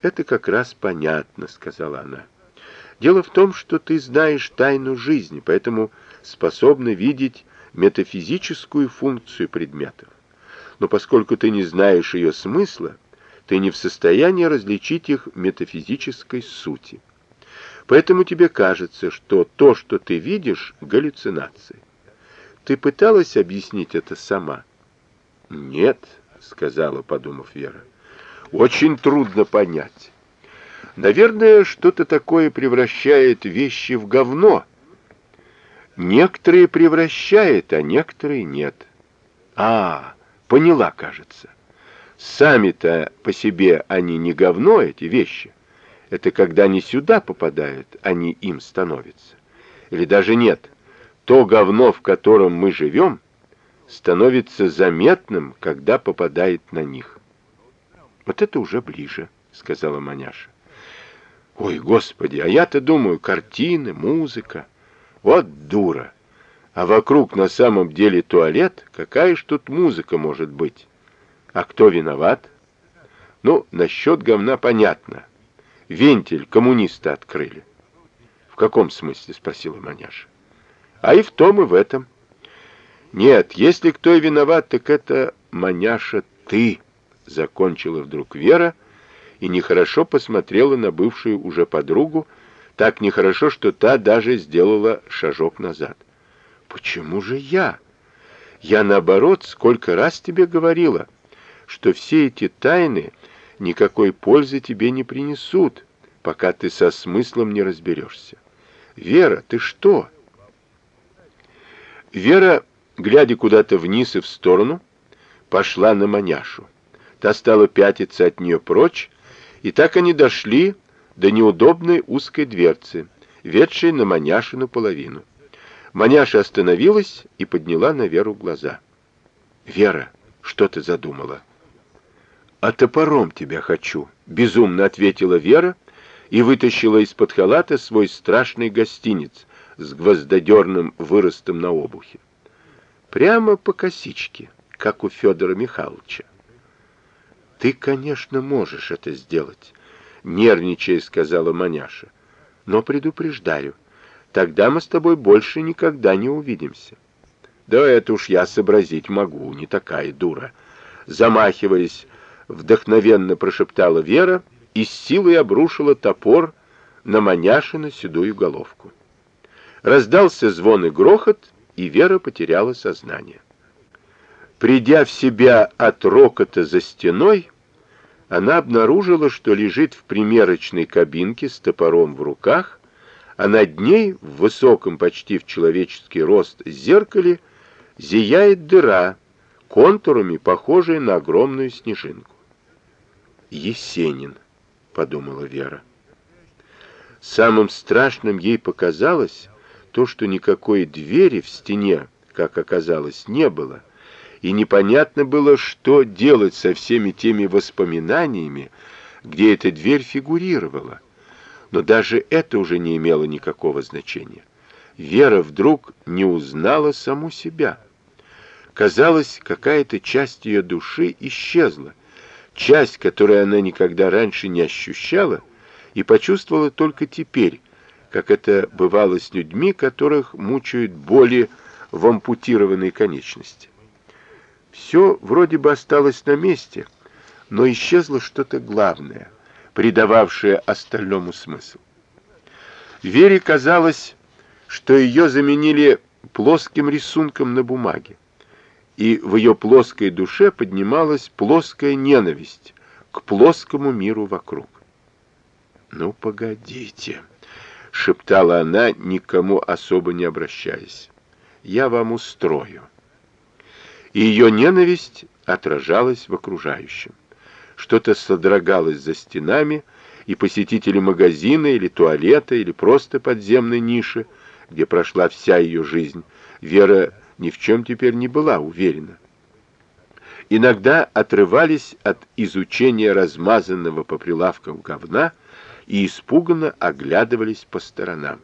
«Это как раз понятно», — сказала она. «Дело в том, что ты знаешь тайну жизни, поэтому способна видеть метафизическую функцию предметов. Но поскольку ты не знаешь ее смысла, ты не в состоянии различить их метафизической сути. Поэтому тебе кажется, что то, что ты видишь, — галлюцинации. Ты пыталась объяснить это сама? «Нет», — сказала, подумав Вера очень трудно понять. Наверное, что-то такое превращает вещи в говно. Некоторые превращает, а некоторые нет. А, поняла, кажется. Сами-то по себе они не говно, эти вещи. Это когда они сюда попадают, они им становятся. Или даже нет. То говно, в котором мы живем, становится заметным, когда попадает на них. Вот это уже ближе, сказала Маняша. Ой, господи, а я-то думаю, картины, музыка. Вот дура. А вокруг на самом деле туалет, какая ж тут музыка может быть? А кто виноват? Ну, насчет говна понятно. Вентиль коммунисты открыли. В каком смысле, спросила Маняша. А и в том, и в этом. Нет, если кто и виноват, так это, Маняша, ты закончила вдруг Вера и нехорошо посмотрела на бывшую уже подругу, так нехорошо, что та даже сделала шажок назад. «Почему же я? Я, наоборот, сколько раз тебе говорила, что все эти тайны никакой пользы тебе не принесут, пока ты со смыслом не разберешься. Вера, ты что?» Вера, глядя куда-то вниз и в сторону, пошла на маняшу. Та стала пятиться от нее прочь, и так они дошли до неудобной узкой дверцы, ведшей на Маняшину половину. Маняша остановилась и подняла на Веру глаза. «Вера, что ты задумала?» «А топором тебя хочу», — безумно ответила Вера и вытащила из-под халата свой страшный гостиниц с гвоздодерным выростом на обухе. Прямо по косичке, как у Федора Михайловича. «Ты, конечно, можешь это сделать», — нервничая сказала Маняша. «Но предупреждаю, тогда мы с тобой больше никогда не увидимся». «Да это уж я сообразить могу, не такая дура». Замахиваясь, вдохновенно прошептала Вера и с силой обрушила топор на Маняшину седую головку. Раздался звон и грохот, и Вера потеряла сознание. Придя в себя от рокота за стеной, она обнаружила, что лежит в примерочной кабинке с топором в руках, а над ней, в высоком почти в человеческий рост зеркале, зияет дыра, контурами похожая на огромную снежинку. «Есенин», — подумала Вера. Самым страшным ей показалось то, что никакой двери в стене, как оказалось, не было, и непонятно было, что делать со всеми теми воспоминаниями, где эта дверь фигурировала. Но даже это уже не имело никакого значения. Вера вдруг не узнала саму себя. Казалось, какая-то часть ее души исчезла, часть, которую она никогда раньше не ощущала и почувствовала только теперь, как это бывало с людьми, которых мучают боли в ампутированной конечности. Все вроде бы осталось на месте, но исчезло что-то главное, придававшее остальному смысл. Вере казалось, что ее заменили плоским рисунком на бумаге, и в ее плоской душе поднималась плоская ненависть к плоскому миру вокруг. «Ну, погодите», — шептала она, никому особо не обращаясь, — «я вам устрою» и ее ненависть отражалась в окружающем. Что-то содрогалось за стенами, и посетители магазина или туалета, или просто подземной ниши, где прошла вся ее жизнь, Вера ни в чем теперь не была уверена. Иногда отрывались от изучения размазанного по прилавкам говна и испуганно оглядывались по сторонам.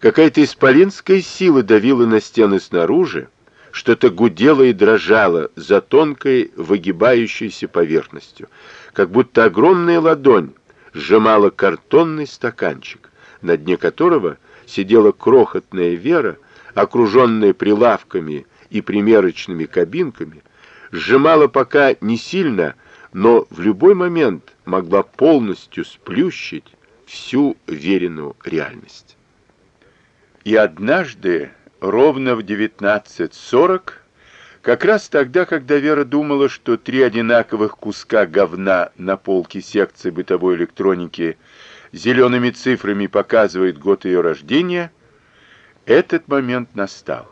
Какая-то исполинская сила давила на стены снаружи, что-то гудело и дрожало за тонкой выгибающейся поверхностью. как будто огромная ладонь сжимала картонный стаканчик, на дне которого сидела крохотная Вера, окруженная прилавками и примерочными кабинками, сжимала пока не сильно, но в любой момент могла полностью сплющить всю веренную реальность. И однажды, ровно в 19.40, как раз тогда, когда Вера думала, что три одинаковых куска говна на полке секции бытовой электроники зелеными цифрами показывает год ее рождения, этот момент настал.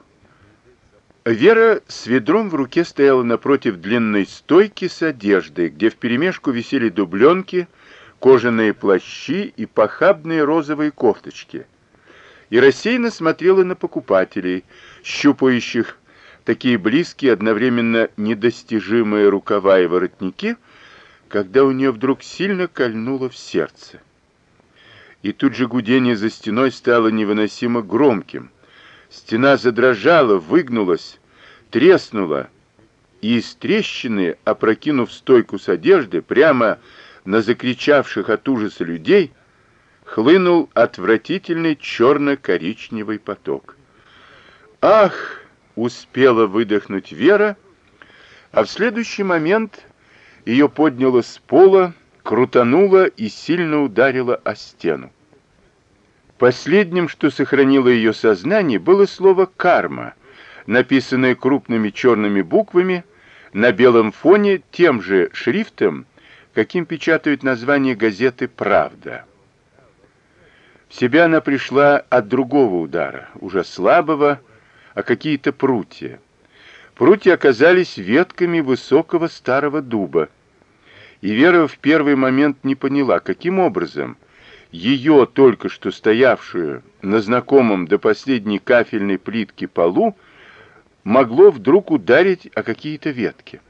Вера с ведром в руке стояла напротив длинной стойки с одеждой, где вперемешку висели дубленки, кожаные плащи и похабные розовые кофточки. И рассеянно смотрела на покупателей, щупающих такие близкие, одновременно недостижимые рукава и воротники, когда у нее вдруг сильно кольнуло в сердце. И тут же гудение за стеной стало невыносимо громким. Стена задрожала, выгнулась, треснула, и из трещины, опрокинув стойку с одежды, прямо на закричавших от ужаса людей, хлынул отвратительный черно-коричневый поток. «Ах!» — успела выдохнуть Вера, а в следующий момент ее подняло с пола, крутануло и сильно ударило о стену. Последним, что сохранило ее сознание, было слово «карма», написанное крупными черными буквами на белом фоне тем же шрифтом, каким печатают название газеты «Правда». В себя она пришла от другого удара, уже слабого, а какие-то прутья. Прутья оказались ветками высокого старого дуба, и Вера в первый момент не поняла, каким образом ее, только что стоявшую на знакомом до последней кафельной плитки полу, могло вдруг ударить о какие-то ветки.